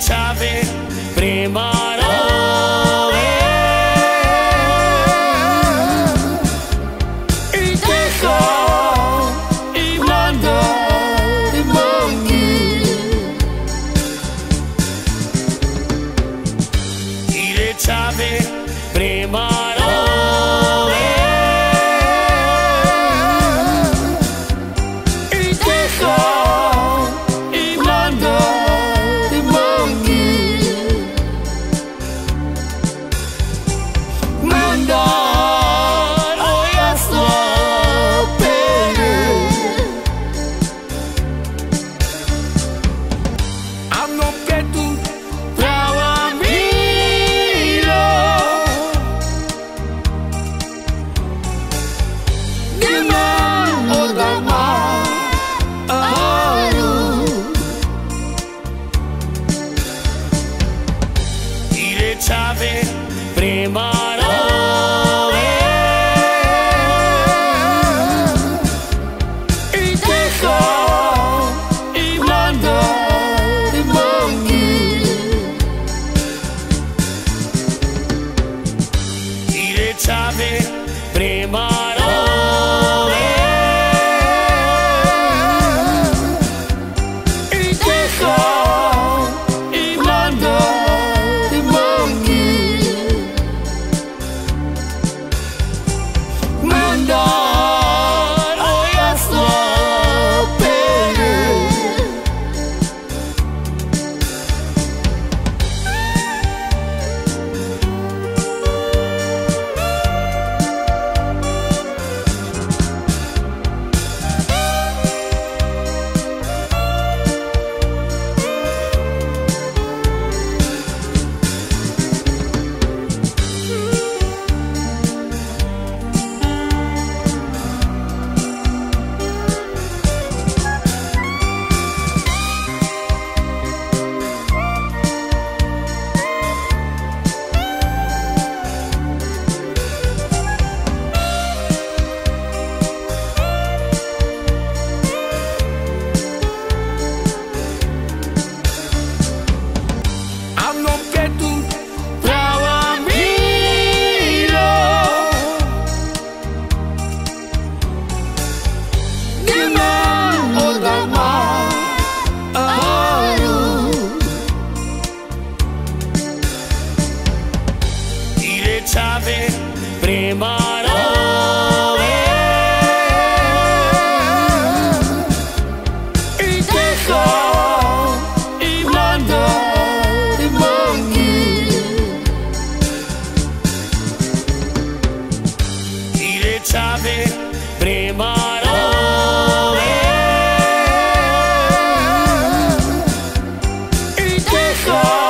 chave prema nove I teho i mlando i mogu Ide primavera. Y deja sabe primero y deja